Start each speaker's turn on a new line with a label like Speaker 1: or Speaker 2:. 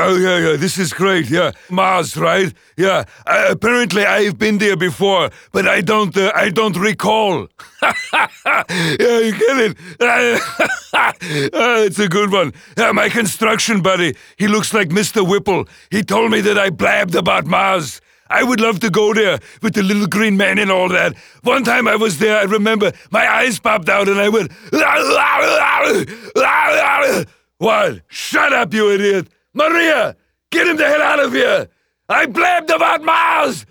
Speaker 1: Oh yeah, yeah. This is great. Yeah, Mars, right? Yeah. Uh, apparently, I've been there before, but I don't. Uh, I don't recall. yeah, you get it. Uh, it's a good one. Yeah, my construction buddy. He looks like Mr. Whipple. He told me that I blabbed about Mars. I would love to go there with the little green man and all that. One time I was there, I remember my eyes popped out and I went. What? Shut up, you idiot! Maria, get him the hell out of here! I blabbed about Mars!